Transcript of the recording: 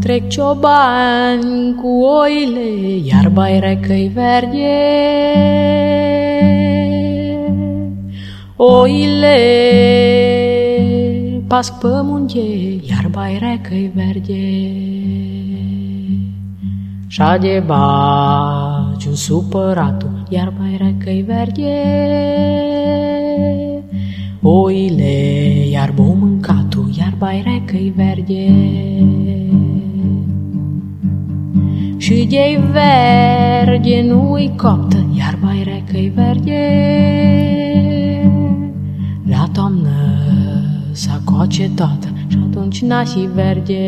Trec ciobani cu oile, iarba e recă verde. Oile pasc pe munte, iarba e recă verde. Și-a de baciu supăratul, iarba e recă verde. Oile, iarbă mâncatul, iarba e recă verde și de verde nu-i coptă, iarba e recă verde. La toamnă s-a coace toată și atunci nașii verde.